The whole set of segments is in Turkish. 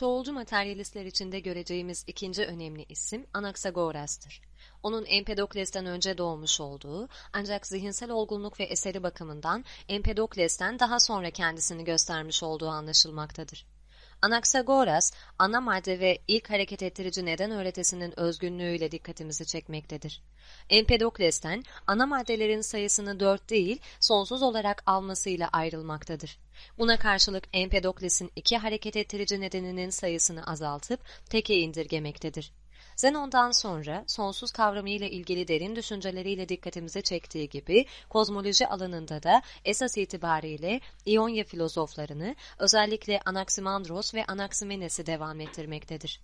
Çoğulcu materyalistler içinde göreceğimiz ikinci önemli isim Anaxagoras'tır. Onun Empedokles'ten önce doğmuş olduğu ancak zihinsel olgunluk ve eseri bakımından Empedokles'ten daha sonra kendisini göstermiş olduğu anlaşılmaktadır. Anaxagoras, ana madde ve ilk hareket ettirici neden öğretisinin özgünlüğüyle dikkatimizi çekmektedir. Empedokles'ten ana maddelerin sayısını dört değil, sonsuz olarak almasıyla ayrılmaktadır. Buna karşılık Empedokles'in iki hareket ettirici nedeninin sayısını azaltıp teke indirgemektedir. Zenon'dan sonra sonsuz kavramı ile ilgili derin düşünceleriyle dikkatimizi çektiği gibi kozmoloji alanında da esas itibariyle İonya filozoflarını özellikle Anaximandros ve Anaximenes'i devam ettirmektedir.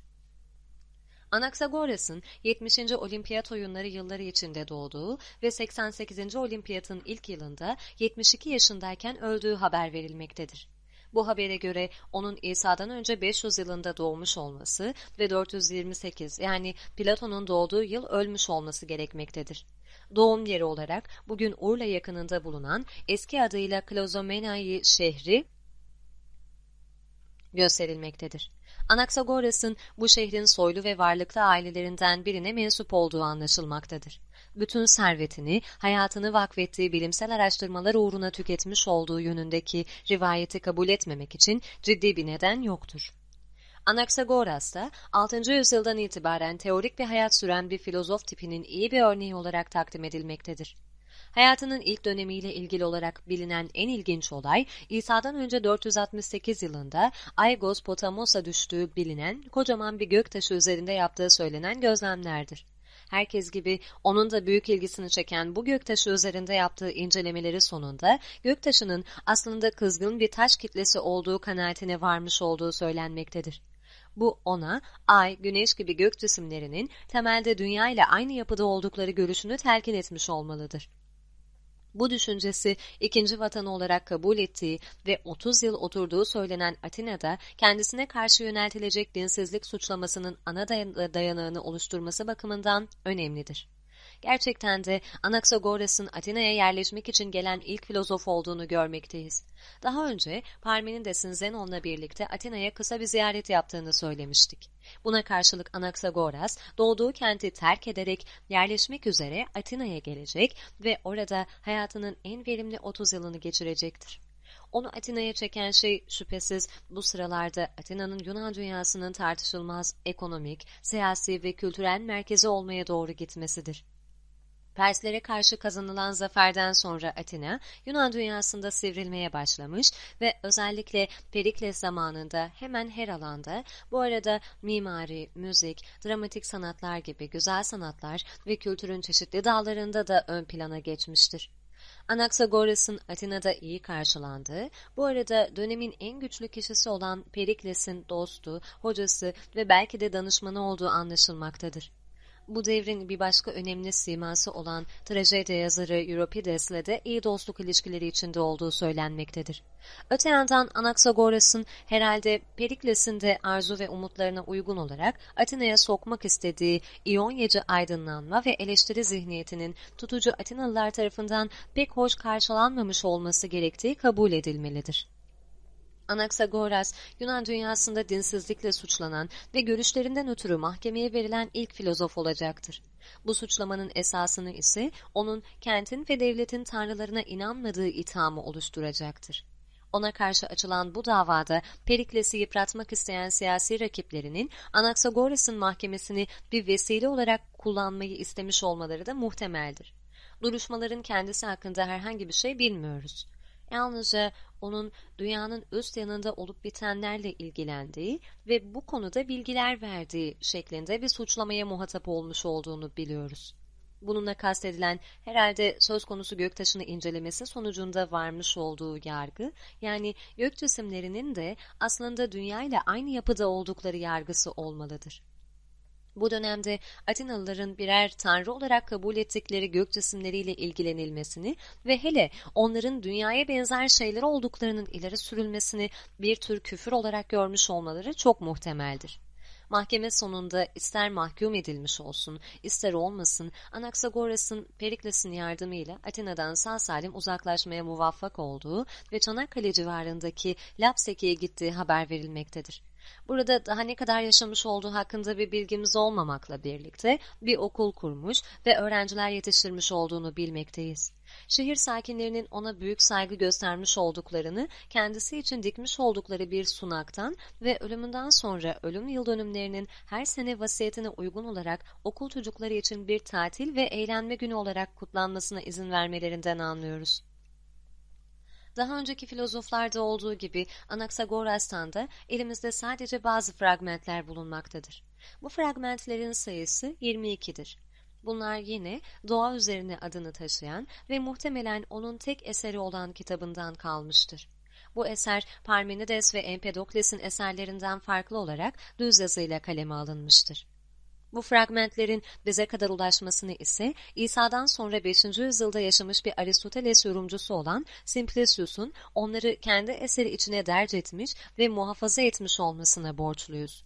Anaxagoras'ın 70. Olimpiyat oyunları yılları içinde doğduğu ve 88. olimpiyatın ilk yılında 72 yaşındayken öldüğü haber verilmektedir. Bu habere göre onun İsa'dan önce 500 yılında doğmuş olması ve 428 yani Platon'un doğduğu yıl ölmüş olması gerekmektedir. Doğum yeri olarak bugün Urla yakınında bulunan eski adıyla Klazomenai şehri gösterilmektedir. Anaxagoras'ın bu şehrin soylu ve varlıklı ailelerinden birine mensup olduğu anlaşılmaktadır. Bütün servetini, hayatını vakfettiği bilimsel araştırmalar uğruna tüketmiş olduğu yönündeki rivayeti kabul etmemek için ciddi bir neden yoktur. Anaxagoras da 6. yüzyıldan itibaren teorik bir hayat süren bir filozof tipinin iyi bir örneği olarak takdim edilmektedir. Hayatının ilk dönemiyle ilgili olarak bilinen en ilginç olay, İsa'dan önce 468 yılında Aigos Potamos'a düştüğü bilinen kocaman bir göktaşı üzerinde yaptığı söylenen gözlemlerdir. Herkes gibi onun da büyük ilgisini çeken bu göktaşı üzerinde yaptığı incelemeleri sonunda göktaşının aslında kızgın bir taş kitlesi olduğu kanaatine varmış olduğu söylenmektedir. Bu ona ay, güneş gibi gök cisimlerinin temelde dünya ile aynı yapıda oldukları görüşünü telkin etmiş olmalıdır. Bu düşüncesi ikinci vatanı olarak kabul ettiği ve 30 yıl oturduğu söylenen Atina'da kendisine karşı yöneltilecek dinsizlik suçlamasının ana dayanağını oluşturması bakımından önemlidir. Gerçekten de Anaxagoras'ın Atina'ya yerleşmek için gelen ilk filozof olduğunu görmekteyiz. Daha önce Parmenides'in Zenon'la birlikte Atina'ya kısa bir ziyaret yaptığını söylemiştik. Buna karşılık Anaxagoras doğduğu kenti terk ederek yerleşmek üzere Atina'ya gelecek ve orada hayatının en verimli 30 yılını geçirecektir. Onu Atina'ya çeken şey şüphesiz bu sıralarda Atina'nın Yunan dünyasının tartışılmaz ekonomik, siyasi ve kültürel merkezi olmaya doğru gitmesidir. Perslere karşı kazanılan zaferden sonra Atina, Yunan dünyasında sivrilmeye başlamış ve özellikle Perikles zamanında hemen her alanda, bu arada mimari, müzik, dramatik sanatlar gibi güzel sanatlar ve kültürün çeşitli dallarında da ön plana geçmiştir. Anaxagoras'ın Atina'da iyi karşılandığı, bu arada dönemin en güçlü kişisi olan Perikles'in dostu, hocası ve belki de danışmanı olduğu anlaşılmaktadır. Bu devrin bir başka önemli siması olan trajedi yazarı Euripides'le de iyi dostluk ilişkileri içinde olduğu söylenmektedir. Öte yandan Anaxagoras'ın herhalde Perikles'in de arzu ve umutlarına uygun olarak Atina'ya sokmak istediği İonyacı aydınlanma ve eleştiri zihniyetinin tutucu Atinalılar tarafından pek hoş karşılanmamış olması gerektiği kabul edilmelidir. Anaxagoras, Yunan dünyasında dinsizlikle suçlanan ve görüşlerinden ötürü mahkemeye verilen ilk filozof olacaktır. Bu suçlamanın esasını ise onun kentin ve devletin tanrılarına inanmadığı ithamı oluşturacaktır. Ona karşı açılan bu davada Perikles'i yıpratmak isteyen siyasi rakiplerinin Anaxagoras'ın mahkemesini bir vesile olarak kullanmayı istemiş olmaları da muhtemeldir. Duruşmaların kendisi hakkında herhangi bir şey bilmiyoruz. Yalnızca onun dünyanın üst yanında olup bitenlerle ilgilendiği ve bu konuda bilgiler verdiği şeklinde bir suçlamaya muhatap olmuş olduğunu biliyoruz. Bununla kastedilen herhalde söz konusu göktaşını incelemesi sonucunda varmış olduğu yargı, yani gök cisimlerinin de aslında dünya ile aynı yapıda oldukları yargısı olmalıdır. Bu dönemde Atinalıların birer tanrı olarak kabul ettikleri gök cisimleriyle ilgilenilmesini ve hele onların dünyaya benzer şeyler olduklarının ileri sürülmesini bir tür küfür olarak görmüş olmaları çok muhtemeldir. Mahkeme sonunda ister mahkum edilmiş olsun, ister olmasın, Anaxagoras'ın Perikles'in yardımıyla Atina'dan sağ salim uzaklaşmaya muvaffak olduğu ve Çanakkale civarındaki Lapseki'ye gittiği haber verilmektedir. Burada daha ne kadar yaşamış olduğu hakkında bir bilgimiz olmamakla birlikte bir okul kurmuş ve öğrenciler yetiştirmiş olduğunu bilmekteyiz. Şehir sakinlerinin ona büyük saygı göstermiş olduklarını, kendisi için dikmiş oldukları bir sunaktan ve ölümünden sonra ölüm yıl dönümlerinin her sene vasiyetine uygun olarak okul çocukları için bir tatil ve eğlenme günü olarak kutlanmasına izin vermelerinden anlıyoruz. Daha önceki filozoflarda olduğu gibi Anaxagoras'tan da elimizde sadece bazı fragmentler bulunmaktadır. Bu fragmentlerin sayısı 22'dir. Bunlar yine doğa üzerine adını taşıyan ve muhtemelen onun tek eseri olan kitabından kalmıştır. Bu eser Parmenides ve Empedokles'in eserlerinden farklı olarak düz yazıyla kaleme alınmıştır. Bu fragmentlerin bize kadar ulaşmasını ise İsa'dan sonra 5. yüzyılda yaşamış bir Aristoteles yorumcusu olan Simplicius'un onları kendi eseri içine derc etmiş ve muhafaza etmiş olmasına borçluyuz.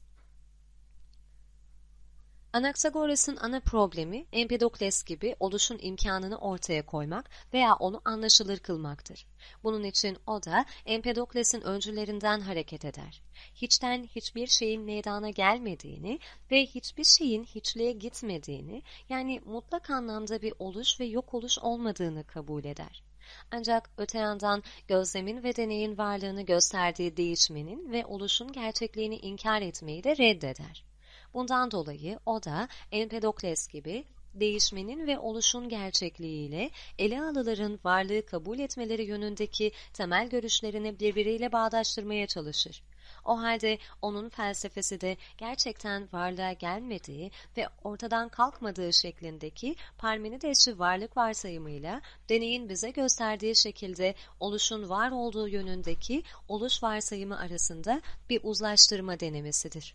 Anaxagoras'ın ana problemi Empedokles gibi oluşun imkanını ortaya koymak veya onu anlaşılır kılmaktır. Bunun için o da Empedokles'in öncülerinden hareket eder. Hiçten hiçbir şeyin meydana gelmediğini ve hiçbir şeyin hiçliğe gitmediğini yani mutlak anlamda bir oluş ve yok oluş olmadığını kabul eder. Ancak öte yandan gözlemin ve deneyin varlığını gösterdiği değişmenin ve oluşun gerçekliğini inkar etmeyi de reddeder. Bundan dolayı o da Empedokles gibi değişmenin ve oluşun gerçekliğiyle ele alıların varlığı kabul etmeleri yönündeki temel görüşlerini birbiriyle bağdaştırmaya çalışır. O halde onun felsefesi de gerçekten varlığa gelmediği ve ortadan kalkmadığı şeklindeki Parmenidesçi varlık varsayımıyla deneyin bize gösterdiği şekilde oluşun var olduğu yönündeki oluş varsayımı arasında bir uzlaştırma denemesidir.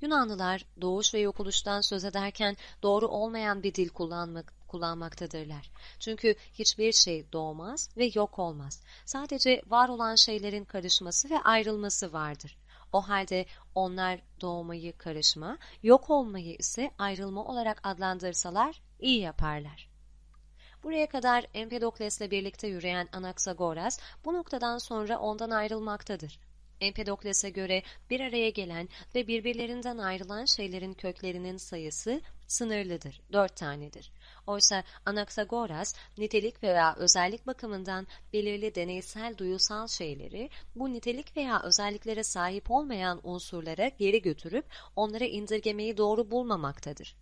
Yunanlılar doğuş ve yok oluştan söz ederken doğru olmayan bir dil kullanmak, kullanmaktadırlar. Çünkü hiçbir şey doğmaz ve yok olmaz. Sadece var olan şeylerin karışması ve ayrılması vardır. O halde onlar doğmayı karışma, yok olmayı ise ayrılma olarak adlandırsalar iyi yaparlar. Buraya kadar Empedokles'le birlikte yürüyen Anaxagoras bu noktadan sonra ondan ayrılmaktadır. Empedokles'e göre bir araya gelen ve birbirlerinden ayrılan şeylerin köklerinin sayısı sınırlıdır, dört tanedir. Oysa Anaxagoras, nitelik veya özellik bakımından belirli deneysel duyusal şeyleri, bu nitelik veya özelliklere sahip olmayan unsurlara geri götürüp onlara indirgemeyi doğru bulmamaktadır.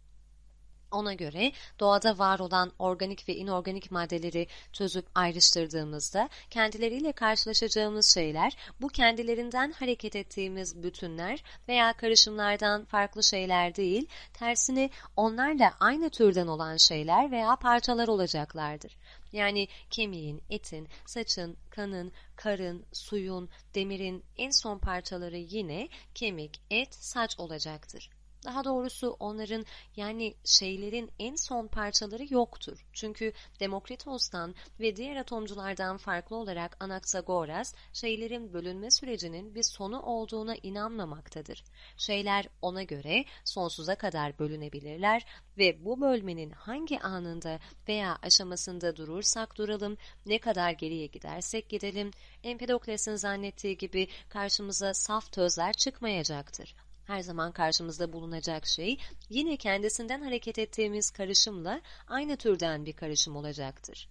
Ona göre doğada var olan organik ve inorganik maddeleri çözüp ayrıştırdığımızda kendileriyle karşılaşacağımız şeyler bu kendilerinden hareket ettiğimiz bütünler veya karışımlardan farklı şeyler değil, tersine onlarla aynı türden olan şeyler veya parçalar olacaklardır. Yani kemiğin, etin, saçın, kanın, karın, suyun, demirin en son parçaları yine kemik, et, saç olacaktır. Daha doğrusu onların yani şeylerin en son parçaları yoktur. Çünkü Demokritos'tan ve diğer atomculardan farklı olarak Anaxagoras şeylerin bölünme sürecinin bir sonu olduğuna inanmamaktadır. Şeyler ona göre sonsuza kadar bölünebilirler ve bu bölmenin hangi anında veya aşamasında durursak duralım, ne kadar geriye gidersek gidelim, Empedokles'in zannettiği gibi karşımıza saf tözler çıkmayacaktır her zaman karşımızda bulunacak şey yine kendisinden hareket ettiğimiz karışımla aynı türden bir karışım olacaktır.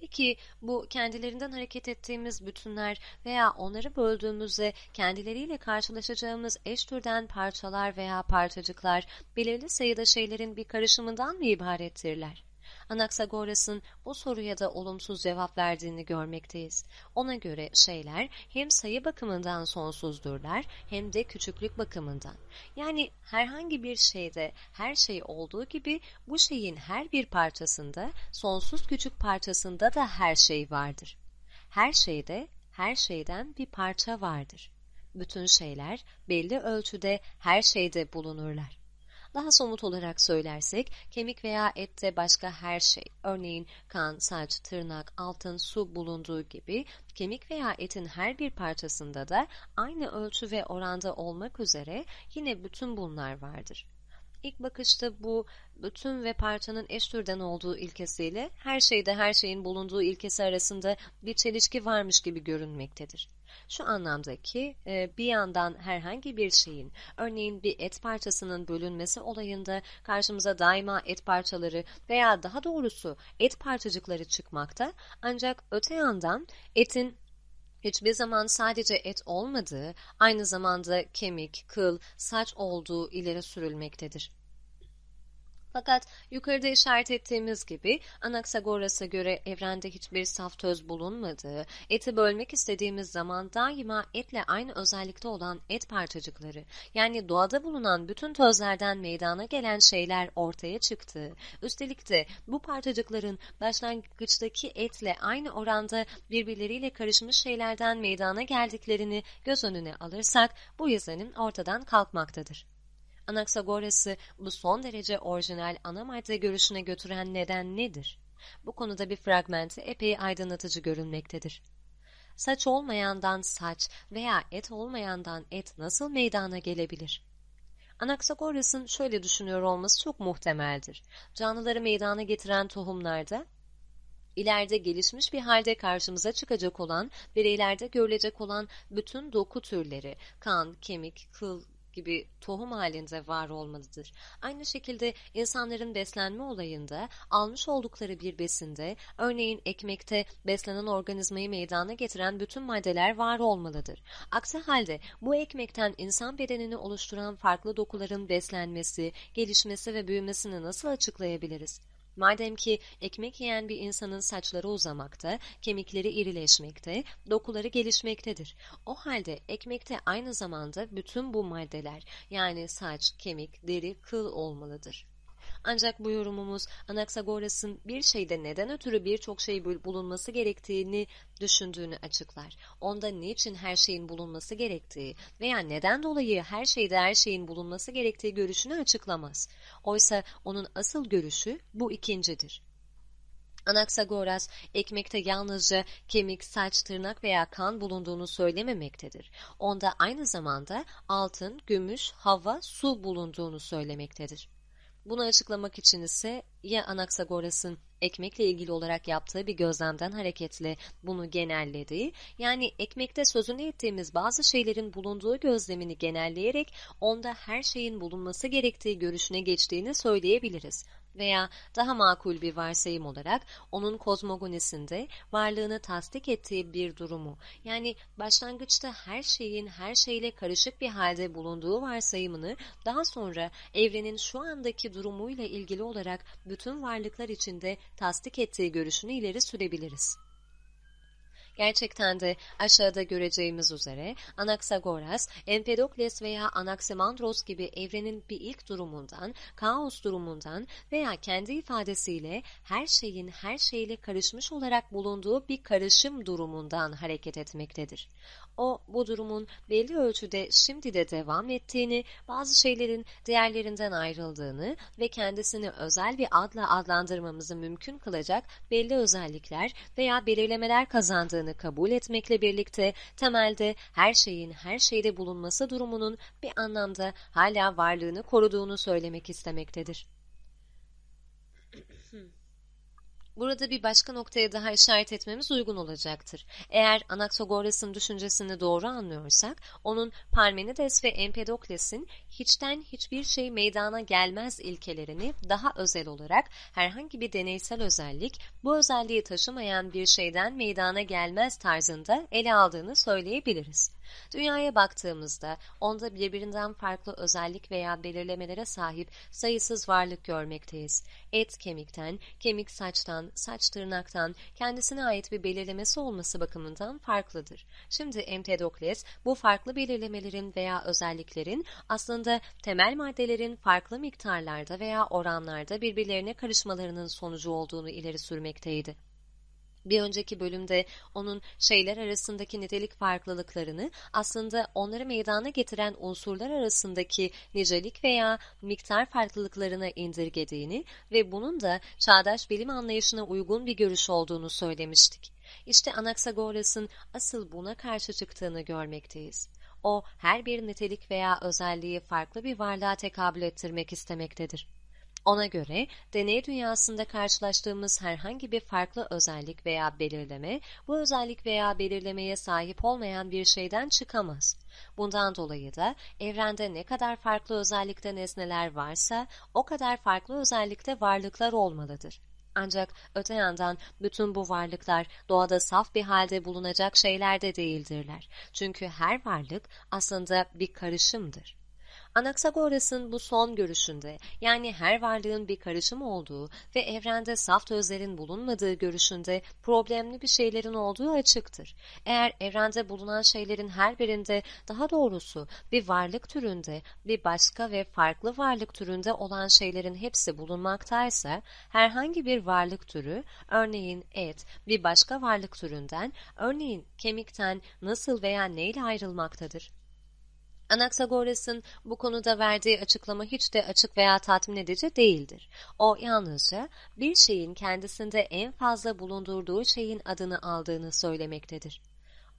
Peki bu kendilerinden hareket ettiğimiz bütünler veya onları böldüğümüzde kendileriyle karşılaşacağımız eş türden parçalar veya parçacıklar belirli sayıda şeylerin bir karışımından mı ibarettirler? Anaxagoras'ın bu soruya da olumsuz cevap verdiğini görmekteyiz. Ona göre şeyler hem sayı bakımından sonsuzdurlar hem de küçüklük bakımından. Yani herhangi bir şeyde her şey olduğu gibi bu şeyin her bir parçasında sonsuz küçük parçasında da her şey vardır. Her şeyde her şeyden bir parça vardır. Bütün şeyler belli ölçüde her şeyde bulunurlar. Daha somut olarak söylersek, kemik veya ette başka her şey, örneğin kan, saç, tırnak, altın, su bulunduğu gibi, kemik veya etin her bir parçasında da aynı ölçü ve oranda olmak üzere yine bütün bunlar vardır. İlk bakışta bu bütün ve parçanın eş türden olduğu ilkesiyle her şeyde her şeyin bulunduğu ilkesi arasında bir çelişki varmış gibi görünmektedir. Şu anlamda ki e, bir yandan herhangi bir şeyin, örneğin bir et parçasının bölünmesi olayında karşımıza daima et parçaları veya daha doğrusu et parçacıkları çıkmakta ancak öte yandan etin hiçbir zaman sadece et olmadığı, aynı zamanda kemik, kıl, saç olduğu ileri sürülmektedir. Fakat yukarıda işaret ettiğimiz gibi Anaxagoras'a göre evrende hiçbir saf töz bulunmadığı, eti bölmek istediğimiz zaman daima etle aynı özellikte olan et parçacıkları, yani doğada bulunan bütün tözlerden meydana gelen şeyler ortaya çıktığı, üstelik de bu parçacıkların başlangıçtaki etle aynı oranda birbirleriyle karışmış şeylerden meydana geldiklerini göz önüne alırsak bu izlenim ortadan kalkmaktadır. Anaxagoras'ı bu son derece orijinal ana madde görüşüne götüren neden nedir? Bu konuda bir fragmenti epey aydınlatıcı görünmektedir. Saç olmayandan saç veya et olmayandan et nasıl meydana gelebilir? Anaxagoras'ın şöyle düşünüyor olması çok muhtemeldir. Canlıları meydana getiren tohumlarda ileride gelişmiş bir halde karşımıza çıkacak olan, bireylerde görülecek olan bütün doku türleri, kan, kemik, kıl, gibi tohum halinde var olmalıdır. Aynı şekilde insanların beslenme olayında almış oldukları bir besinde, örneğin ekmekte beslenen organizmayı meydana getiren bütün maddeler var olmalıdır. Aksi halde bu ekmekten insan bedenini oluşturan farklı dokuların beslenmesi, gelişmesi ve büyümesini nasıl açıklayabiliriz? Madem ki ekmek yiyen bir insanın saçları uzamakta, kemikleri irileşmekte, dokuları gelişmektedir. O halde ekmekte aynı zamanda bütün bu maddeler yani saç, kemik, deri, kıl olmalıdır. Ancak bu yorumumuz Anaxagoras'ın bir şeyde neden ötürü birçok şey bulunması gerektiğini düşündüğünü açıklar. Onda niçin her şeyin bulunması gerektiği veya neden dolayı her şeyde her şeyin bulunması gerektiği görüşünü açıklamaz. Oysa onun asıl görüşü bu ikincidir. Anaxagoras, ekmekte yalnızca kemik, saç, tırnak veya kan bulunduğunu söylememektedir. Onda aynı zamanda altın, gümüş, hava, su bulunduğunu söylemektedir. Bunu açıklamak için ise ya Anaxagoras'ın ekmekle ilgili olarak yaptığı bir gözlemden hareketle bunu genellediği, yani ekmekte sözünü ettiğimiz bazı şeylerin bulunduğu gözlemini genelleyerek onda her şeyin bulunması gerektiği görüşüne geçtiğini söyleyebiliriz veya daha makul bir varsayım olarak onun kozmogonisinde varlığını tasdik ettiği bir durumu yani başlangıçta her şeyin her şeyle karışık bir halde bulunduğu varsayımını daha sonra evrenin şu andaki durumuyla ilgili olarak bütün varlıklar içinde tasdik ettiği görüşünü ileri sürebiliriz. Gerçekten de aşağıda göreceğimiz üzere Anaxagoras, Empedokles veya Anaximandros gibi evrenin bir ilk durumundan, kaos durumundan veya kendi ifadesiyle her şeyin her şeyle karışmış olarak bulunduğu bir karışım durumundan hareket etmektedir. O bu durumun belli ölçüde şimdi de devam ettiğini, bazı şeylerin diğerlerinden ayrıldığını ve kendisini özel bir adla adlandırmamızı mümkün kılacak belli özellikler veya belirlemeler kazandığını kabul etmekle birlikte temelde her şeyin her şeyde bulunması durumunun bir anlamda hala varlığını koruduğunu söylemek istemektedir. Burada bir başka noktaya daha işaret etmemiz uygun olacaktır. Eğer Anaxagoras'ın düşüncesini doğru anlıyorsak, onun Parmenides ve Empedokles'in hiçten hiçbir şey meydana gelmez ilkelerini daha özel olarak herhangi bir deneysel özellik, bu özelliği taşımayan bir şeyden meydana gelmez tarzında ele aldığını söyleyebiliriz. Dünyaya baktığımızda onda birbirinden farklı özellik veya belirlemelere sahip sayısız varlık görmekteyiz. Et kemikten, kemik saçtan, saç tırnaktan kendisine ait bir belirlemesi olması bakımından farklıdır. Şimdi Empedokles bu farklı belirlemelerin veya özelliklerin aslında temel maddelerin farklı miktarlarda veya oranlarda birbirlerine karışmalarının sonucu olduğunu ileri sürmekteydi. Bir önceki bölümde onun şeyler arasındaki nitelik farklılıklarını aslında onları meydana getiren unsurlar arasındaki nicelik veya miktar farklılıklarına indirgediğini ve bunun da çağdaş bilim anlayışına uygun bir görüş olduğunu söylemiştik. İşte Anaxagoras'ın asıl buna karşı çıktığını görmekteyiz. O her bir nitelik veya özelliği farklı bir varlığa tekabül ettirmek istemektedir. Ona göre deney dünyasında karşılaştığımız herhangi bir farklı özellik veya belirleme, bu özellik veya belirlemeye sahip olmayan bir şeyden çıkamaz. Bundan dolayı da evrende ne kadar farklı özellikte nesneler varsa o kadar farklı özellikte varlıklar olmalıdır. Ancak öte yandan bütün bu varlıklar doğada saf bir halde bulunacak şeyler de değildirler. Çünkü her varlık aslında bir karışımdır. Anaxagoras'ın bu son görüşünde yani her varlığın bir karışım olduğu ve evrende saf özlerin bulunmadığı görüşünde problemli bir şeylerin olduğu açıktır. Eğer evrende bulunan şeylerin her birinde daha doğrusu bir varlık türünde bir başka ve farklı varlık türünde olan şeylerin hepsi bulunmaktaysa herhangi bir varlık türü örneğin et bir başka varlık türünden örneğin kemikten nasıl veya neyle ayrılmaktadır? Anaxagoras'ın bu konuda verdiği açıklama hiç de açık veya tatmin edici değildir. O yalnızca bir şeyin kendisinde en fazla bulundurduğu şeyin adını aldığını söylemektedir.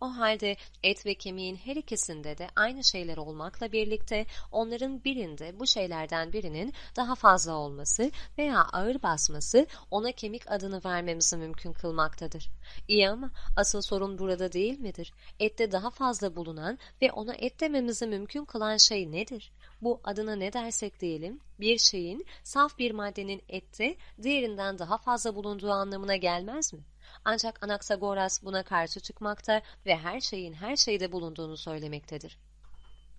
O halde et ve kemiğin her ikisinde de aynı şeyler olmakla birlikte onların birinde bu şeylerden birinin daha fazla olması veya ağır basması ona kemik adını vermemizi mümkün kılmaktadır. İyi ama asıl sorun burada değil midir? Ette daha fazla bulunan ve ona et dememizi mümkün kılan şey nedir? Bu adına ne dersek diyelim bir şeyin saf bir maddenin ette diğerinden daha fazla bulunduğu anlamına gelmez mi? Ancak Anaksagoras buna karşı çıkmakta ve her şeyin her şeyde bulunduğunu söylemektedir.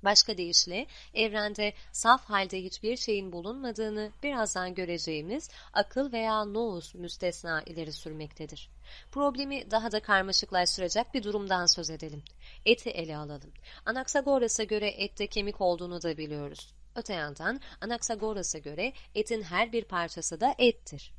Başka deyişle evrende saf halde hiçbir şeyin bulunmadığını birazdan göreceğimiz akıl veya nous müstesna ileri sürmektedir. Problemi daha da karmaşıklaştıracak bir durumdan söz edelim. Eti ele alalım. Anaksagoras'a göre ette kemik olduğunu da biliyoruz. Öte yandan Anaksagoras'a göre etin her bir parçası da ettir.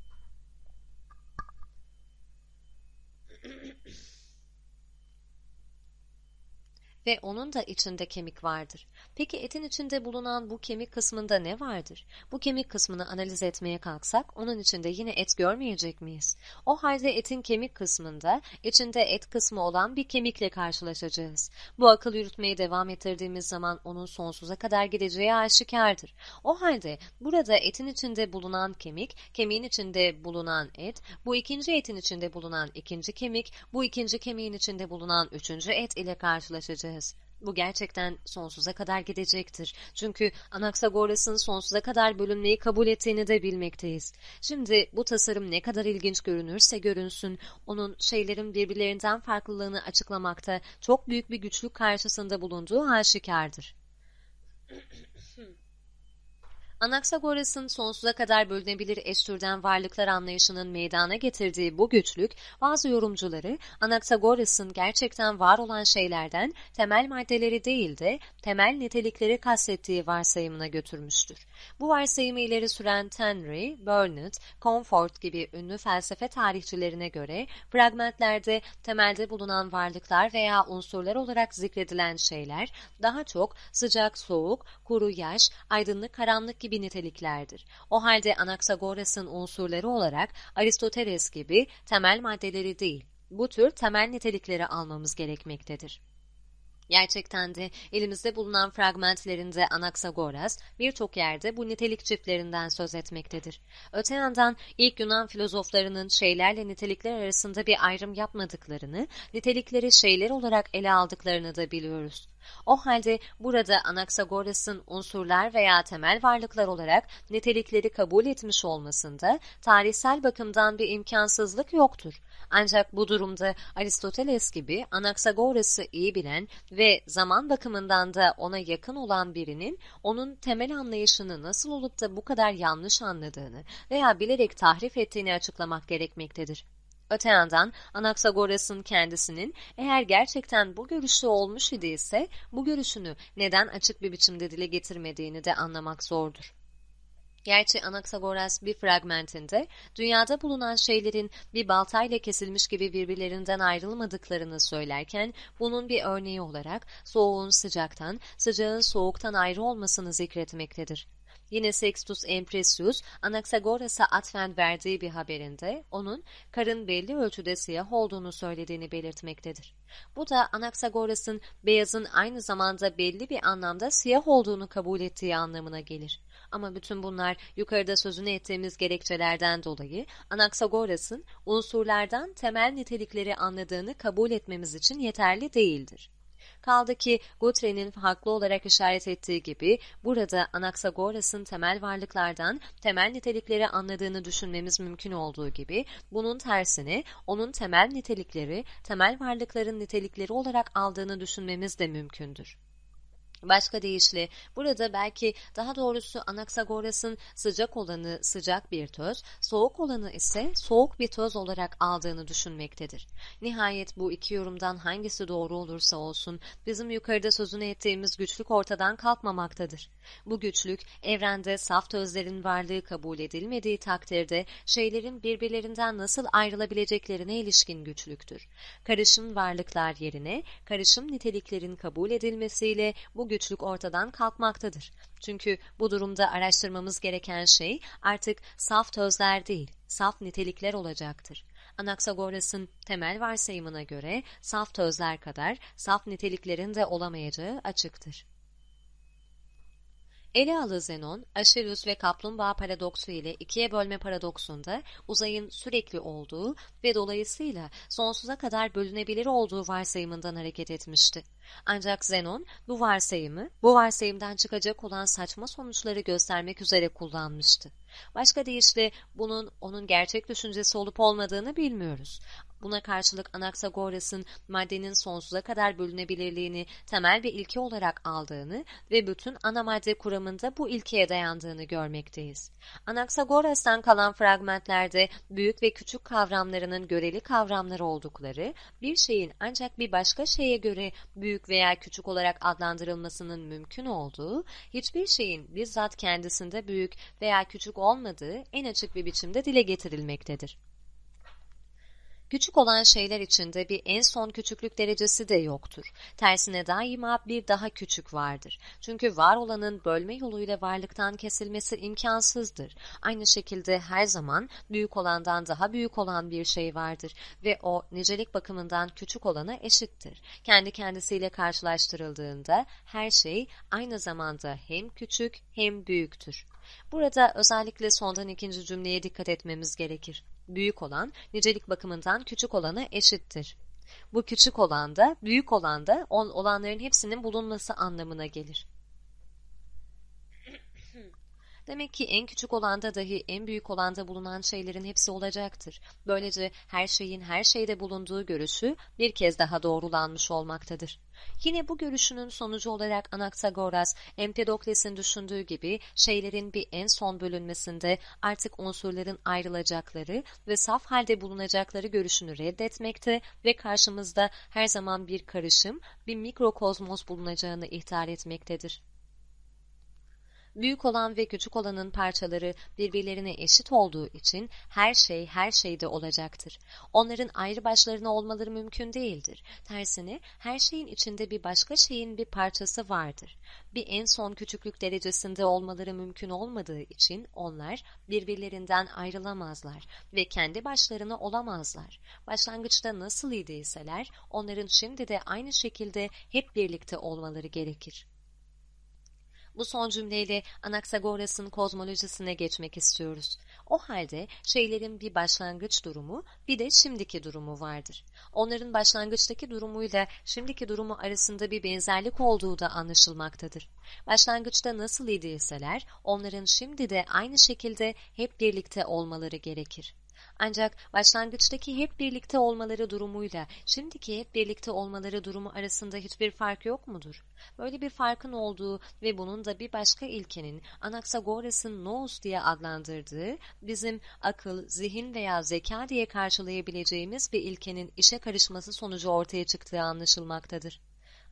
Ve onun da içinde kemik vardır. Peki etin içinde bulunan bu kemik kısmında ne vardır? Bu kemik kısmını analiz etmeye kalksak onun içinde yine et görmeyecek miyiz? O halde etin kemik kısmında içinde et kısmı olan bir kemikle karşılaşacağız. Bu akıl yürütmeyi devam ettirdiğimiz zaman onun sonsuza kadar gideceği aşikardır. O halde burada etin içinde bulunan kemik, kemiğin içinde bulunan et, bu ikinci etin içinde bulunan ikinci kemik, bu ikinci kemiğin içinde bulunan üçüncü et ile karşılaşacağız. Bu gerçekten sonsuza kadar gidecektir. Çünkü Anaxagoras'ın sonsuza kadar bölünmeyi kabul ettiğini de bilmekteyiz. Şimdi bu tasarım ne kadar ilginç görünürse görünsün, onun şeylerin birbirlerinden farklılığını açıklamakta çok büyük bir güçlük karşısında bulunduğu aşikardır. Anaksagoras'ın sonsuza kadar bölünebilir eş varlıklar anlayışının meydana getirdiği bu güçlük, bazı yorumcuları Anaksagoras'ın gerçekten var olan şeylerden temel maddeleri değil de temel nitelikleri kastettiği varsayımına götürmüştür. Bu varsayımı ileri süren Tenry, Burnett, Comfort gibi ünlü felsefe tarihçilerine göre fragmentlerde temelde bulunan varlıklar veya unsurlar olarak zikredilen şeyler daha çok sıcak, soğuk, kuru, yaş, aydınlık, karanlık gibi gibi niteliklerdir. O halde Anaksagoras'ın unsurları olarak Aristoteles gibi temel maddeleri değil, bu tür temel nitelikleri almamız gerekmektedir. Gerçekten de elimizde bulunan fragmentlerinde Anaksagoras birçok yerde bu nitelik çiftlerinden söz etmektedir. Öte yandan ilk Yunan filozoflarının şeylerle nitelikler arasında bir ayrım yapmadıklarını, nitelikleri şeyler olarak ele aldıklarını da biliyoruz. O halde burada Anaksagoras'ın unsurlar veya temel varlıklar olarak nitelikleri kabul etmiş olmasında tarihsel bakımdan bir imkansızlık yoktur. Ancak bu durumda Aristoteles gibi Anaksagoras'ı iyi bilen ve zaman bakımından da ona yakın olan birinin onun temel anlayışını nasıl olup da bu kadar yanlış anladığını veya bilerek tahrif ettiğini açıklamak gerekmektedir. Öte yandan Anaksagoras'ın kendisinin eğer gerçekten bu görüşü olmuş idiyse bu görüşünü neden açık bir biçimde dile getirmediğini de anlamak zordur. Gerçi Anaksagoras bir fragmentinde dünyada bulunan şeylerin bir baltayla kesilmiş gibi birbirlerinden ayrılmadıklarını söylerken bunun bir örneği olarak soğuğun sıcaktan, sıcağın soğuktan ayrı olmasını zikretmektedir. Yine Sextus Empressius, Anaxagoras'a atfen verdiği bir haberinde onun karın belli ölçüde siyah olduğunu söylediğini belirtmektedir. Bu da Anaxagoras'ın beyazın aynı zamanda belli bir anlamda siyah olduğunu kabul ettiği anlamına gelir. Ama bütün bunlar yukarıda sözünü ettiğimiz gerekçelerden dolayı Anaxagoras'ın unsurlardan temel nitelikleri anladığını kabul etmemiz için yeterli değildir. Kaldı ki Guthrie'nin haklı olarak işaret ettiği gibi burada Anaxagoras'ın temel varlıklardan temel nitelikleri anladığını düşünmemiz mümkün olduğu gibi bunun tersini onun temel nitelikleri temel varlıkların nitelikleri olarak aldığını düşünmemiz de mümkündür. Başka deyişle burada belki daha doğrusu Anaxagoras'ın sıcak olanı sıcak bir töz, soğuk olanı ise soğuk bir töz olarak aldığını düşünmektedir. Nihayet bu iki yorumdan hangisi doğru olursa olsun bizim yukarıda sözünü ettiğimiz güçlük ortadan kalkmamaktadır. Bu güçlük evrende saf tözlerin varlığı kabul edilmediği takdirde şeylerin birbirlerinden nasıl ayrılabileceklerine ilişkin güçlüktür. Karışım varlıklar yerine karışım niteliklerin kabul edilmesiyle bu güçlük ortadan kalkmaktadır. Çünkü bu durumda araştırmamız gereken şey artık saf tözler değil, saf nitelikler olacaktır. Anaxagoras'ın temel varsayımına göre saf tözler kadar saf niteliklerin de olamayacağı açıktır. Ele alı Zenon, Aşilus ve kaplumbağa paradoksu ile ikiye bölme paradoksunda uzayın sürekli olduğu ve dolayısıyla sonsuza kadar bölünebilir olduğu varsayımından hareket etmişti. Ancak Zenon bu varsayımı, bu varsayımdan çıkacak olan saçma sonuçları göstermek üzere kullanmıştı. Başka deyişle bunun onun gerçek düşüncesi olup olmadığını bilmiyoruz. Buna karşılık Anaxagoras'ın maddenin sonsuza kadar bölünebilirliğini temel bir ilke olarak aldığını ve bütün ana madde kuramında bu ilkeye dayandığını görmekteyiz. Anaxagoras'tan kalan fragmentlerde büyük ve küçük kavramlarının göreli kavramlar oldukları, bir şeyin ancak bir başka şeye göre büyük veya küçük olarak adlandırılmasının mümkün olduğu, hiçbir şeyin bizzat kendisinde büyük veya küçük olmadığı en açık bir biçimde dile getirilmektedir. Küçük olan şeyler içinde bir en son küçüklük derecesi de yoktur. Tersine daima bir daha küçük vardır. Çünkü var olanın bölme yoluyla varlıktan kesilmesi imkansızdır. Aynı şekilde her zaman büyük olandan daha büyük olan bir şey vardır ve o nicelik bakımından küçük olana eşittir. Kendi kendisiyle karşılaştırıldığında her şey aynı zamanda hem küçük hem büyüktür. Burada özellikle sondan ikinci cümleye dikkat etmemiz gerekir büyük olan nicelik bakımından küçük olana eşittir. Bu küçük olan da büyük olan da olanların hepsinin bulunması anlamına gelir. Demek ki en küçük olanda dahi en büyük olanda bulunan şeylerin hepsi olacaktır. Böylece her şeyin her şeyde bulunduğu görüşü bir kez daha doğrulanmış olmaktadır. Yine bu görüşünün sonucu olarak Anaxagoras, Empedokles'in düşündüğü gibi şeylerin bir en son bölünmesinde artık unsurların ayrılacakları ve saf halde bulunacakları görüşünü reddetmekte ve karşımızda her zaman bir karışım, bir mikrokozmos bulunacağını ihtar etmektedir. Büyük olan ve küçük olanın parçaları birbirlerine eşit olduğu için her şey her şeyde olacaktır. Onların ayrı başlarına olmaları mümkün değildir. Tersine her şeyin içinde bir başka şeyin bir parçası vardır. Bir en son küçüklük derecesinde olmaları mümkün olmadığı için onlar birbirlerinden ayrılamazlar ve kendi başlarına olamazlar. Başlangıçta nasıl idiyseler onların şimdi de aynı şekilde hep birlikte olmaları gerekir. Bu son cümleyle Anaxagoras'ın kozmolojisine geçmek istiyoruz. O halde şeylerin bir başlangıç durumu bir de şimdiki durumu vardır. Onların başlangıçtaki durumuyla şimdiki durumu arasında bir benzerlik olduğu da anlaşılmaktadır. Başlangıçta nasıl idiyseler onların şimdi de aynı şekilde hep birlikte olmaları gerekir. Ancak başlangıçtaki hep birlikte olmaları durumuyla şimdiki hep birlikte olmaları durumu arasında hiçbir fark yok mudur? Böyle bir farkın olduğu ve bunun da bir başka ilkenin Anaxagoras'ın nous diye adlandırdığı bizim akıl, zihin veya zeka diye karşılayabileceğimiz bir ilkenin işe karışması sonucu ortaya çıktığı anlaşılmaktadır.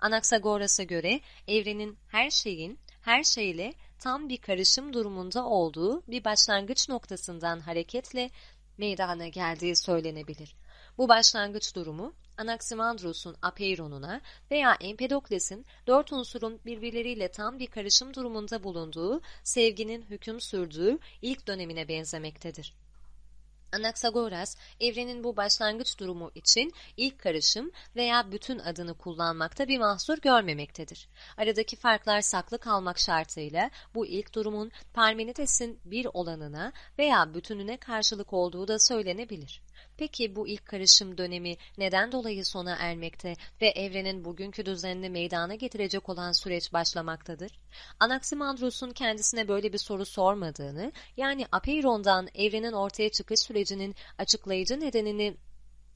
Anaxagoras'a göre evrenin her şeyin her şeyle tam bir karışım durumunda olduğu bir başlangıç noktasından hareketle meydana geldiği söylenebilir. Bu başlangıç durumu Anaximandros'un Apeiron'una veya Empedokles'in dört unsurun birbirleriyle tam bir karışım durumunda bulunduğu, sevginin hüküm sürdüğü ilk dönemine benzemektedir. Anaxagoras, evrenin bu başlangıç durumu için ilk karışım veya bütün adını kullanmakta bir mahsur görmemektedir. Aradaki farklar saklı kalmak şartıyla bu ilk durumun Parmenides'in bir olanına veya bütününe karşılık olduğu da söylenebilir. Peki bu ilk karışım dönemi neden dolayı sona ermekte ve evrenin bugünkü düzenini meydana getirecek olan süreç başlamaktadır? Anaximandros'un kendisine böyle bir soru sormadığını, yani Apeiron'dan evrenin ortaya çıkış sürecinin açıklayıcı nedenini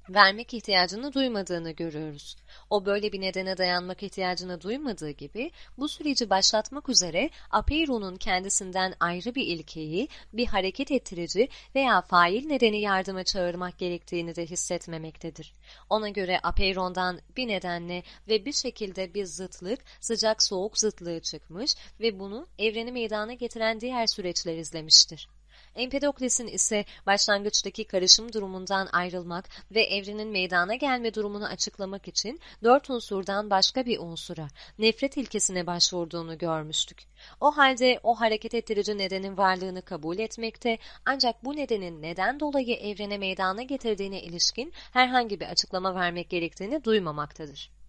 vermek ihtiyacını duymadığını görüyoruz. O böyle bir nedene dayanmak ihtiyacını duymadığı gibi bu süreci başlatmak üzere Apeiron'un kendisinden ayrı bir ilkeyi, bir hareket ettirici veya fail nedeni yardıma çağırmak gerektiğini de hissetmemektedir. Ona göre Apeiron'dan bir nedenle ve bir şekilde bir zıtlık, sıcak soğuk zıtlığı çıkmış ve bunu evreni meydana getiren diğer süreçler izlemiştir. Empedokles'in ise başlangıçtaki karışım durumundan ayrılmak ve evrenin meydana gelme durumunu açıklamak için dört unsurdan başka bir unsura, nefret ilkesine başvurduğunu görmüştük. O halde o hareket ettirici nedenin varlığını kabul etmekte ancak bu nedenin neden dolayı evrene meydana getirdiğine ilişkin herhangi bir açıklama vermek gerektiğini duymamaktadır.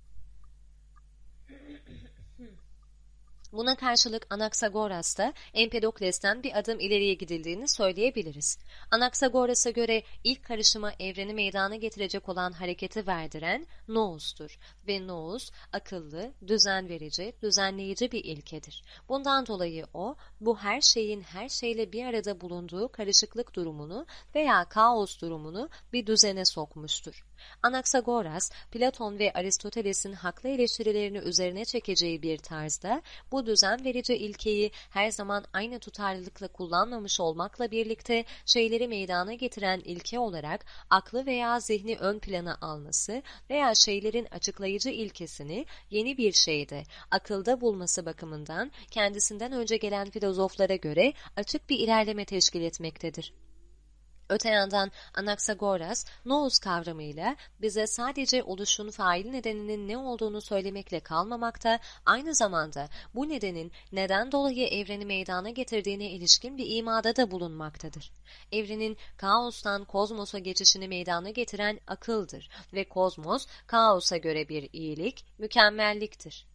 Buna karşılık Anaxagoras'ta Empedokles'ten bir adım ileriye gidildiğini söyleyebiliriz. Anaxagoras'a göre ilk karışıma evreni meydana getirecek olan hareketi verdiren Nous'tur ve Nous akıllı, düzen verici, düzenleyici bir ilkedir. Bundan dolayı o, bu her şeyin her şeyle bir arada bulunduğu karışıklık durumunu veya kaos durumunu bir düzene sokmuştur. Anaxagoras, Platon ve Aristoteles'in haklı eleştirilerini üzerine çekeceği bir tarzda bu düzen verici ilkeyi her zaman aynı tutarlılıkla kullanmamış olmakla birlikte şeyleri meydana getiren ilke olarak aklı veya zihni ön plana alması veya şeylerin açıklayıcı ilkesini yeni bir şeyde, akılda bulması bakımından kendisinden önce gelen filozoflara göre açık bir ilerleme teşkil etmektedir. Öte yandan Anaxagoras, nous kavramıyla bize sadece oluşun fail nedeninin ne olduğunu söylemekle kalmamakta, aynı zamanda bu nedenin neden dolayı evreni meydana getirdiğine ilişkin bir imada da bulunmaktadır. Evrenin kaostan kozmosa geçişini meydana getiren akıldır ve kozmos, kaosa göre bir iyilik, mükemmelliktir.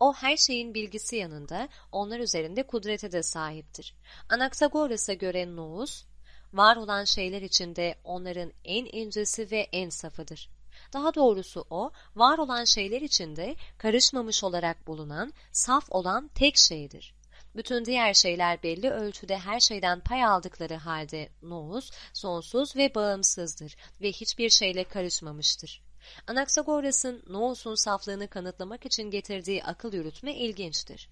O her şeyin bilgisi yanında onlar üzerinde kudrete de sahiptir. Anaxagoras'a göre nous, var olan şeyler içinde onların en incesi ve en safıdır. Daha doğrusu o, var olan şeyler içinde karışmamış olarak bulunan, saf olan tek şeydir. Bütün diğer şeyler belli ölçüde her şeyden pay aldıkları halde nous, sonsuz ve bağımsızdır ve hiçbir şeyle karışmamıştır. Anaxagoras'ın Noos'un saflığını kanıtlamak için getirdiği akıl yürütme ilginçtir.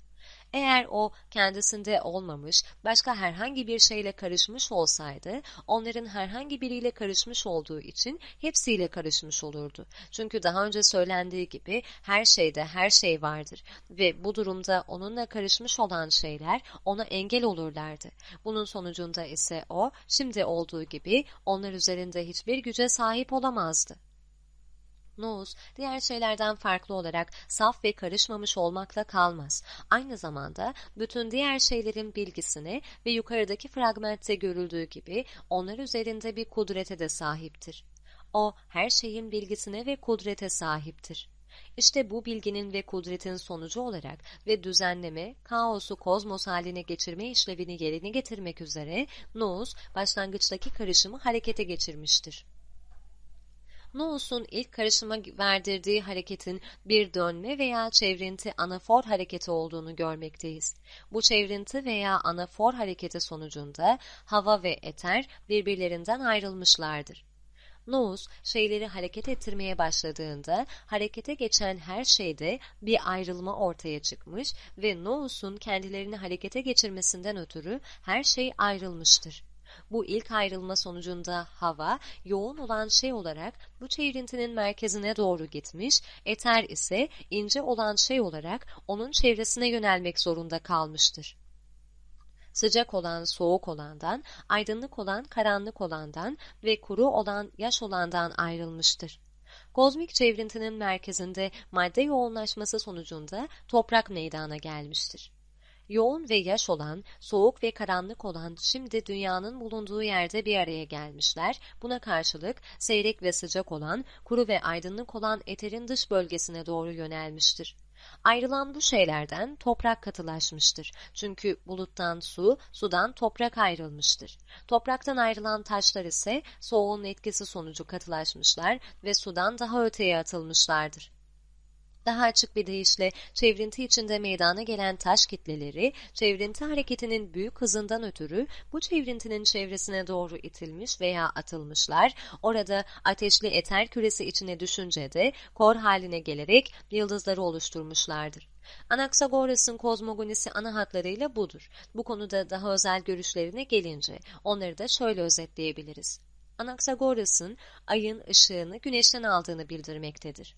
Eğer o kendisinde olmamış, başka herhangi bir şeyle karışmış olsaydı, onların herhangi biriyle karışmış olduğu için hepsiyle karışmış olurdu. Çünkü daha önce söylendiği gibi her şeyde her şey vardır ve bu durumda onunla karışmış olan şeyler ona engel olurlardı. Bunun sonucunda ise o, şimdi olduğu gibi onlar üzerinde hiçbir güce sahip olamazdı. Nous, diğer şeylerden farklı olarak saf ve karışmamış olmakla kalmaz. Aynı zamanda bütün diğer şeylerin bilgisine ve yukarıdaki fragmentte görüldüğü gibi onlar üzerinde bir kudrete de sahiptir. O, her şeyin bilgisine ve kudrete sahiptir. İşte bu bilginin ve kudretin sonucu olarak ve düzenleme, kaosu kozmos haline geçirme işlevini yerine getirmek üzere Nous, başlangıçtaki karışımı harekete geçirmiştir. Noos'un ilk karışıma verdirdiği hareketin bir dönme veya çevrinti anafor hareketi olduğunu görmekteyiz. Bu çevrinti veya anafor hareketi sonucunda hava ve eter birbirlerinden ayrılmışlardır. Nous, şeyleri hareket ettirmeye başladığında harekete geçen her şeyde bir ayrılma ortaya çıkmış ve Nous'un kendilerini harekete geçirmesinden ötürü her şey ayrılmıştır. Bu ilk ayrılma sonucunda hava yoğun olan şey olarak bu çevrintinin merkezine doğru gitmiş, eter ise ince olan şey olarak onun çevresine yönelmek zorunda kalmıştır. sıcak olan soğuk olandan, aydınlık olan karanlık olandan ve kuru olan yaş olandan ayrılmıştır. Kozmik çevrintinin merkezinde madde yoğunlaşması sonucunda toprak meydana gelmiştir. Yoğun ve yaş olan, soğuk ve karanlık olan şimdi dünyanın bulunduğu yerde bir araya gelmişler. Buna karşılık seyrek ve sıcak olan, kuru ve aydınlık olan eterin dış bölgesine doğru yönelmiştir. Ayrılan bu şeylerden toprak katılaşmıştır. Çünkü buluttan su, sudan toprak ayrılmıştır. Topraktan ayrılan taşlar ise soğuğun etkisi sonucu katılaşmışlar ve sudan daha öteye atılmışlardır. Daha açık bir deyişle çevrinti içinde meydana gelen taş kitleleri, çevrinti hareketinin büyük hızından ötürü bu çevrintinin çevresine doğru itilmiş veya atılmışlar, orada ateşli eter küresi içine düşünce de kor haline gelerek yıldızları oluşturmuşlardır. Anaxagoras'ın kozmogonisi ana hatlarıyla budur. Bu konuda daha özel görüşlerine gelince onları da şöyle özetleyebiliriz. Anaxagoras'ın ayın ışığını güneşten aldığını bildirmektedir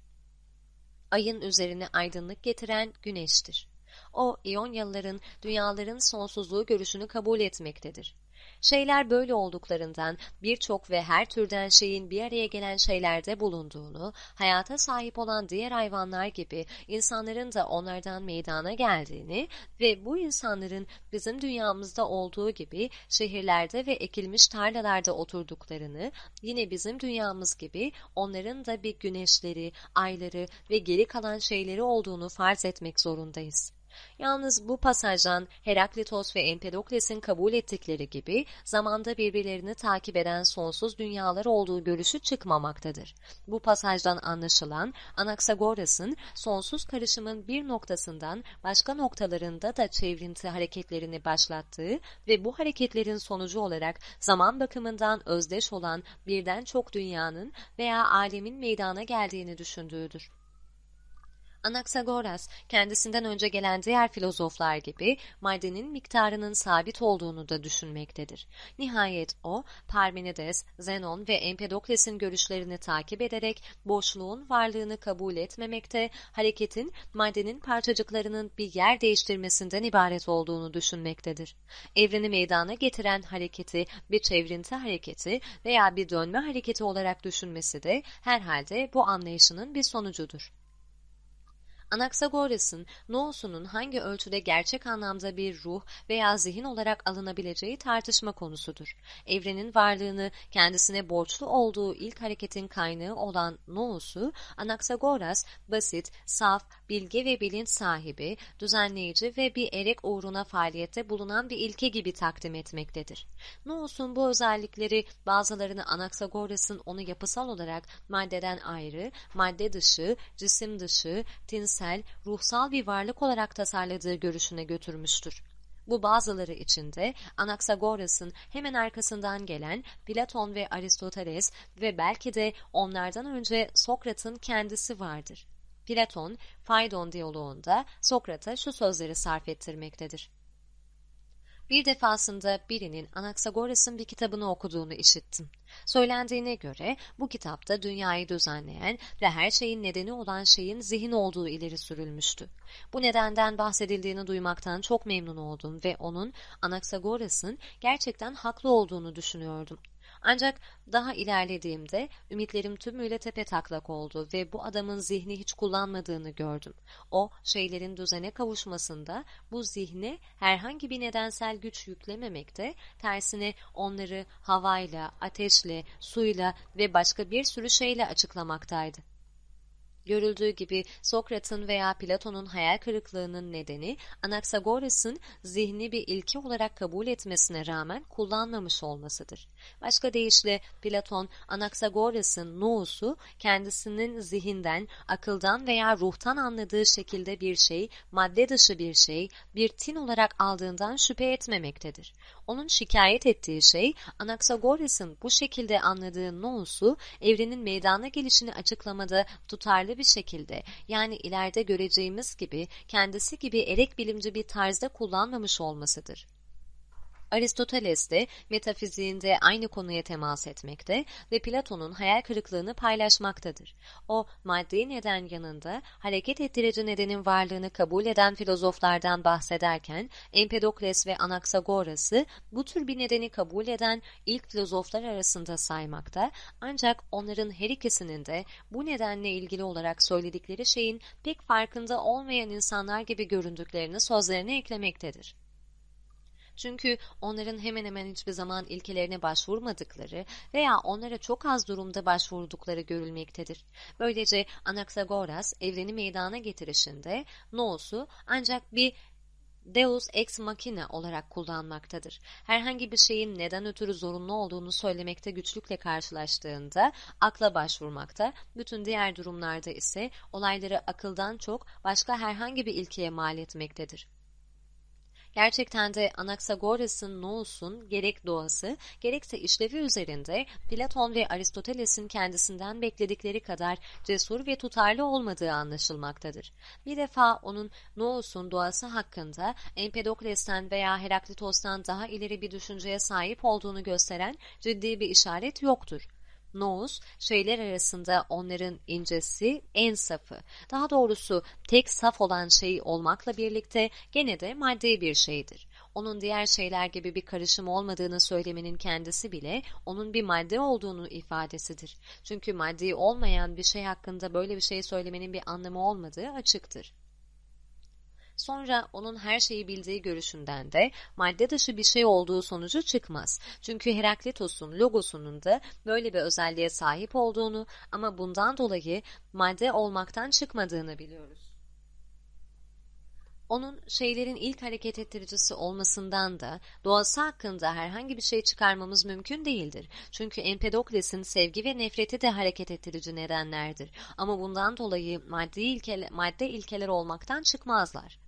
ayın üzerine aydınlık getiren güneştir. O, İonyalıların dünyaların sonsuzluğu görüşünü kabul etmektedir. Şeyler böyle olduklarından birçok ve her türden şeyin bir araya gelen şeylerde bulunduğunu, hayata sahip olan diğer hayvanlar gibi insanların da onlardan meydana geldiğini ve bu insanların bizim dünyamızda olduğu gibi şehirlerde ve ekilmiş tarlalarda oturduklarını, yine bizim dünyamız gibi onların da bir güneşleri, ayları ve geri kalan şeyleri olduğunu farz etmek zorundayız. Yalnız bu pasajdan Heraklitos ve Empedokles'in kabul ettikleri gibi zamanda birbirlerini takip eden sonsuz dünyalar olduğu görüşü çıkmamaktadır. Bu pasajdan anlaşılan Anaxagoras'ın sonsuz karışımın bir noktasından başka noktalarında da çevrinti hareketlerini başlattığı ve bu hareketlerin sonucu olarak zaman bakımından özdeş olan birden çok dünyanın veya alemin meydana geldiğini düşündüğüdür. Anaxagoras, kendisinden önce gelen diğer filozoflar gibi maddenin miktarının sabit olduğunu da düşünmektedir. Nihayet o, Parmenides, Zenon ve Empedokles'in görüşlerini takip ederek boşluğun varlığını kabul etmemekte, hareketin maddenin parçacıklarının bir yer değiştirmesinden ibaret olduğunu düşünmektedir. Evreni meydana getiren hareketi bir çevrinti hareketi veya bir dönme hareketi olarak düşünmesi de herhalde bu anlayışının bir sonucudur. Anaxagoras'ın Noos'unun hangi ölçüde gerçek anlamda bir ruh veya zihin olarak alınabileceği tartışma konusudur. Evrenin varlığını kendisine borçlu olduğu ilk hareketin kaynağı olan Noos'u Anaxagoras basit, saf, bilgi ve bilinç sahibi, düzenleyici ve bir erek uğruna faaliyette bulunan bir ilke gibi takdim etmektedir. Noos'un bu özellikleri bazılarını Anaxagoras'ın onu yapısal olarak maddeden ayrı, madde dışı, cisim dışı, tinsel, ruhsal bir varlık olarak tasarladığı görüşüne götürmüştür. Bu bazıları içinde Anaxagoras'ın hemen arkasından gelen Platon ve Aristoteles ve belki de onlardan önce Sokrat'ın kendisi vardır. Platon, Phaidon diyaloğunda Sokrat'a şu sözleri sarf ettirmektedir. Bir defasında birinin Anaxagoras'ın bir kitabını okuduğunu işittim. Söylendiğine göre bu kitapta dünyayı düzenleyen ve her şeyin nedeni olan şeyin zihin olduğu ileri sürülmüştü. Bu nedenden bahsedildiğini duymaktan çok memnun oldum ve onun Anaxagoras'ın gerçekten haklı olduğunu düşünüyordum. Ancak daha ilerlediğimde ümitlerim tümüyle tepe taklak oldu ve bu adamın zihni hiç kullanmadığını gördüm. O şeylerin düzene kavuşmasında bu zihne herhangi bir nedensel güç yüklememekte, tersine onları havayla, ateşle, suyla ve başka bir sürü şeyle açıklamaktaydı. Görüldüğü gibi Sokrat'ın veya Platon'un hayal kırıklığının nedeni Anaxagoras'ın zihni bir ilke olarak kabul etmesine rağmen kullanmamış olmasıdır. Başka deyişle Platon, Anaxagoras'ın nousu kendisinin zihinden, akıldan veya ruhtan anladığı şekilde bir şey, madde dışı bir şey, bir tin olarak aldığından şüphe etmemektedir. Onun şikayet ettiği şey, Anaxagoras'ın bu şekilde anladığı nousu, evrenin meydana gelişini açıklamada tutarlı bir şekilde, yani ileride göreceğimiz gibi, kendisi gibi erek bilimci bir tarzda kullanmamış olmasıdır. Aristoteles de metafiziğinde aynı konuya temas etmekte ve Platon'un hayal kırıklığını paylaşmaktadır. O, maddi neden yanında hareket ettirici nedenin varlığını kabul eden filozoflardan bahsederken, Empedokles ve Anaxagoras'ı bu tür bir nedeni kabul eden ilk filozoflar arasında saymakta, ancak onların her ikisinin de bu nedenle ilgili olarak söyledikleri şeyin pek farkında olmayan insanlar gibi göründüklerini sözlerine eklemektedir. Çünkü onların hemen hemen hiçbir zaman ilkelerine başvurmadıkları veya onlara çok az durumda başvurdukları görülmektedir. Böylece Anaxagoras evreni meydana getirişinde Noos'u ancak bir Deus ex machina olarak kullanmaktadır. Herhangi bir şeyin neden ötürü zorunlu olduğunu söylemekte güçlükle karşılaştığında akla başvurmakta, bütün diğer durumlarda ise olayları akıldan çok başka herhangi bir ilkeye mal etmektedir. Gerçekten de Anaxagoras'ın Noos'un gerek doğası gerekse işlevi üzerinde Platon ve Aristoteles'in kendisinden bekledikleri kadar cesur ve tutarlı olmadığı anlaşılmaktadır. Bir defa onun Noos'un doğası hakkında Empedokles'ten veya Heraklitos'tan daha ileri bir düşünceye sahip olduğunu gösteren ciddi bir işaret yoktur. Nous, şeyler arasında onların incesi, en safı. Daha doğrusu tek saf olan şey olmakla birlikte gene de maddi bir şeydir. Onun diğer şeyler gibi bir karışım olmadığını söylemenin kendisi bile onun bir madde olduğunu ifadesidir. Çünkü maddi olmayan bir şey hakkında böyle bir şey söylemenin bir anlamı olmadığı açıktır. Sonra onun her şeyi bildiği görüşünden de madde dışı bir şey olduğu sonucu çıkmaz. Çünkü Heraklitos'un logosunun da böyle bir özelliğe sahip olduğunu ama bundan dolayı madde olmaktan çıkmadığını biliyoruz. Onun şeylerin ilk hareket ettiricisi olmasından da doğası hakkında herhangi bir şey çıkarmamız mümkün değildir. Çünkü Empedokles'in sevgi ve nefreti de hareket ettirici nedenlerdir. Ama bundan dolayı maddi ilkele, madde ilkeler olmaktan çıkmazlar.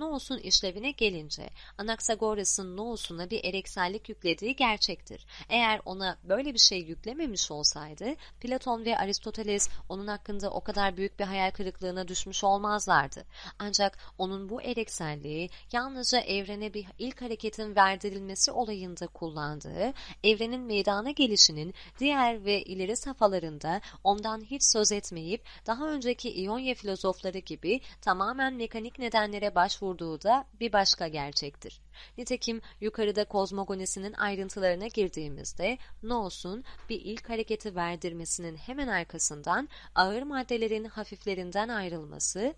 Noos'un işlevine gelince Anaxagoras'ın Noos'una bir ereksellik yüklediği gerçektir. Eğer ona böyle bir şey yüklememiş olsaydı Platon ve Aristoteles onun hakkında o kadar büyük bir hayal kırıklığına düşmüş olmazlardı. Ancak onun bu erekselliği yalnızca evrene bir ilk hareketin verdirilmesi olayında kullandığı, evrenin meydana gelişinin diğer ve ileri safhalarında ondan hiç söz etmeyip daha önceki İonya filozofları gibi tamamen mekanik nedenlere başvurduğu da bir başka gerçektir. Nitekim yukarıda kozmogonisinin ayrıntılarına girdiğimizde Noos'un bir ilk hareketi verdirmesinin hemen arkasından ağır maddelerin hafiflerinden ayrılması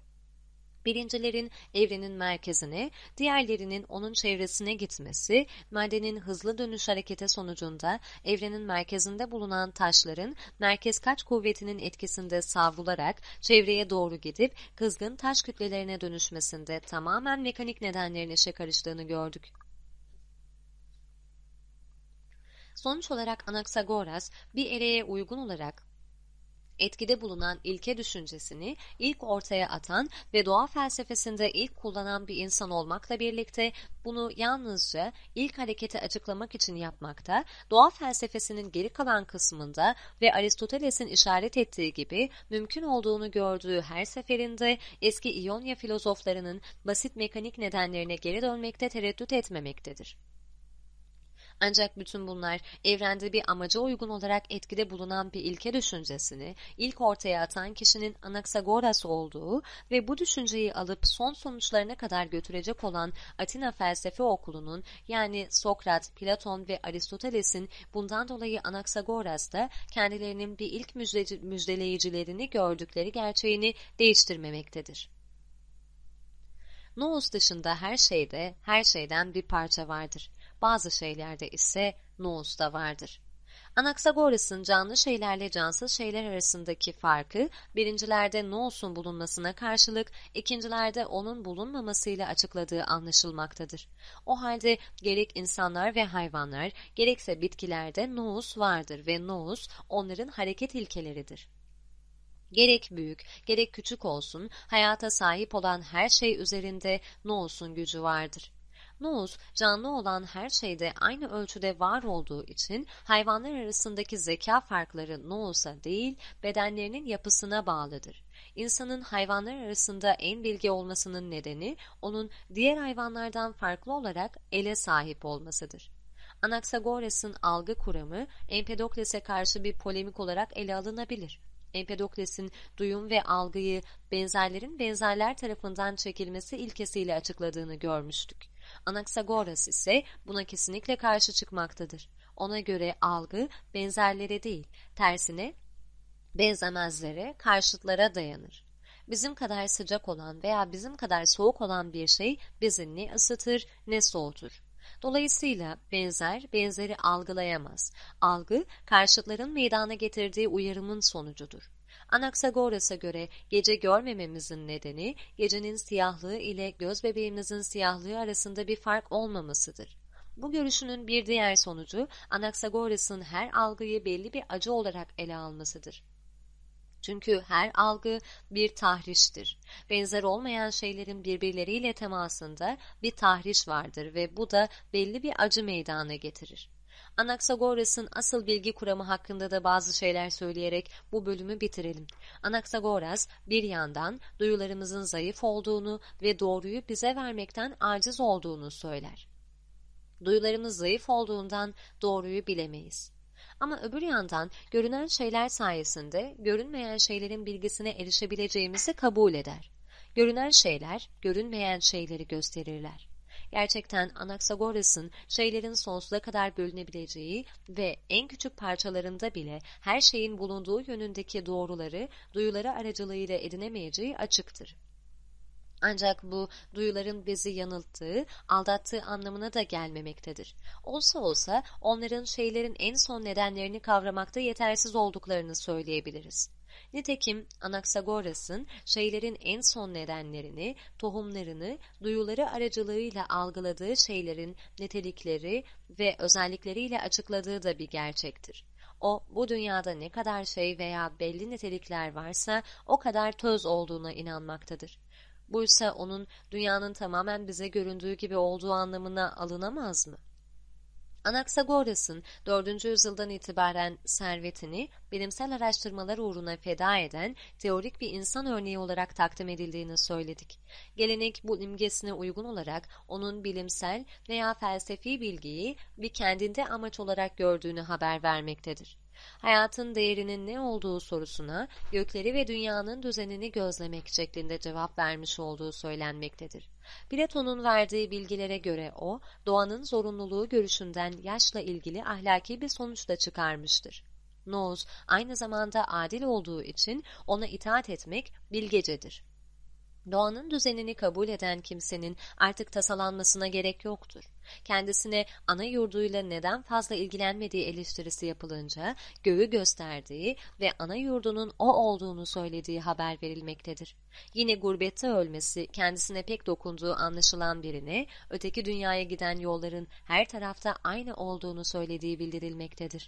Birincilerin evrenin merkezine, diğerlerinin onun çevresine gitmesi, maddenin hızlı dönüş hareketi sonucunda evrenin merkezinde bulunan taşların merkez kaç kuvvetinin etkisinde savrularak çevreye doğru gidip kızgın taş kütlelerine dönüşmesinde tamamen mekanik nedenlerin işe karıştığını gördük. Sonuç olarak Anaxagoras bir ereğe uygun olarak etkide bulunan ilke düşüncesini ilk ortaya atan ve doğa felsefesinde ilk kullanan bir insan olmakla birlikte bunu yalnızca ilk hareketi açıklamak için yapmakta, doğa felsefesinin geri kalan kısmında ve Aristoteles'in işaret ettiği gibi mümkün olduğunu gördüğü her seferinde eski İonya filozoflarının basit mekanik nedenlerine geri dönmekte tereddüt etmemektedir. Ancak bütün bunlar evrende bir amaca uygun olarak etkide bulunan bir ilke düşüncesini ilk ortaya atan kişinin Anaxagoras olduğu ve bu düşünceyi alıp son sonuçlarına kadar götürecek olan Atina felsefe okulunun yani Sokrat, Platon ve Aristoteles'in bundan dolayı Anaxagoras'ta kendilerinin bir ilk müjdeleyicilerini gördükleri gerçeğini değiştirmemektedir. Nous dışında her şeyde, her şeyden bir parça vardır. Bazı şeylerde ise nous da vardır. Anaxagoras'ın canlı şeylerle cansız şeyler arasındaki farkı birincilerde nous'un bulunmasına karşılık ikincilerde onun bulunmamasıyla açıkladığı anlaşılmaktadır. O halde gerek insanlar ve hayvanlar gerekse bitkilerde nous vardır ve nous onların hareket ilkeleridir. Gerek büyük, gerek küçük olsun, hayata sahip olan her şey üzerinde Noos'un gücü vardır. Noos, canlı olan her şeyde aynı ölçüde var olduğu için hayvanlar arasındaki zeka farkları Noos'a değil, bedenlerinin yapısına bağlıdır. İnsanın hayvanlar arasında en bilgi olmasının nedeni, onun diğer hayvanlardan farklı olarak ele sahip olmasıdır. Anaxagoras'ın algı kuramı, Empedokles'e karşı bir polemik olarak ele alınabilir. Empedokles'in duyum ve algıyı benzerlerin benzerler tarafından çekilmesi ilkesiyle açıkladığını görmüştük. Anaxagoras ise buna kesinlikle karşı çıkmaktadır. Ona göre algı benzerlere değil, tersine benzemezlere, karşıtlara dayanır. Bizim kadar sıcak olan veya bizim kadar soğuk olan bir şey bizi ne ısıtır ne soğutur. Dolayısıyla benzer, benzeri algılayamaz. Algı, karşıtların meydana getirdiği uyarımın sonucudur. Anaxagoras'a göre gece görmememizin nedeni, gecenin siyahlığı ile göz bebeğimizin siyahlığı arasında bir fark olmamasıdır. Bu görüşünün bir diğer sonucu, Anaxagoras'ın her algıyı belli bir acı olarak ele almasıdır. Çünkü her algı bir tahriştir. Benzer olmayan şeylerin birbirleriyle temasında bir tahriş vardır ve bu da belli bir acı meydana getirir. Anaxagoras'ın asıl bilgi kuramı hakkında da bazı şeyler söyleyerek bu bölümü bitirelim. Anaxagoras bir yandan duyularımızın zayıf olduğunu ve doğruyu bize vermekten aciz olduğunu söyler. Duyularımız zayıf olduğundan doğruyu bilemeyiz. Ama öbür yandan görünen şeyler sayesinde görünmeyen şeylerin bilgisine erişebileceğimizi kabul eder. Görünen şeyler, görünmeyen şeyleri gösterirler. Gerçekten Anaxagoras'ın şeylerin sonsuza kadar bölünebileceği ve en küçük parçalarında bile her şeyin bulunduğu yönündeki doğruları duyuları aracılığıyla edinemeyeceği açıktır. Ancak bu duyuların bizi yanılttığı, aldattığı anlamına da gelmemektedir. Olsa olsa onların şeylerin en son nedenlerini kavramakta yetersiz olduklarını söyleyebiliriz. Nitekim Anaxagoras'ın şeylerin en son nedenlerini, tohumlarını, duyuları aracılığıyla algıladığı şeylerin nitelikleri ve özellikleriyle açıkladığı da bir gerçektir. O, bu dünyada ne kadar şey veya belli nitelikler varsa o kadar töz olduğuna inanmaktadır. Buysa onun dünyanın tamamen bize göründüğü gibi olduğu anlamına alınamaz mı? Anaxagoras'ın 4. yüzyıldan itibaren servetini bilimsel araştırmalar uğruna feda eden teorik bir insan örneği olarak takdim edildiğini söyledik. Gelenek bu imgesine uygun olarak onun bilimsel veya felsefi bilgiyi bir kendinde amaç olarak gördüğünü haber vermektedir hayatın değerinin ne olduğu sorusuna gökleri ve dünyanın düzenini gözlemek şeklinde cevap vermiş olduğu söylenmektedir. Platon'un verdiği bilgilere göre o, doğanın zorunluluğu görüşünden yaşla ilgili ahlaki bir sonuç da çıkarmıştır. Noz aynı zamanda adil olduğu için ona itaat etmek bilgecedir. Doğanın düzenini kabul eden kimsenin artık tasalanmasına gerek yoktur. Kendisine ana yurduyla neden fazla ilgilenmediği eleştirisi yapılınca göğü gösterdiği ve ana yurdunun o olduğunu söylediği haber verilmektedir. Yine gurbette ölmesi kendisine pek dokunduğu anlaşılan birine öteki dünyaya giden yolların her tarafta aynı olduğunu söylediği bildirilmektedir.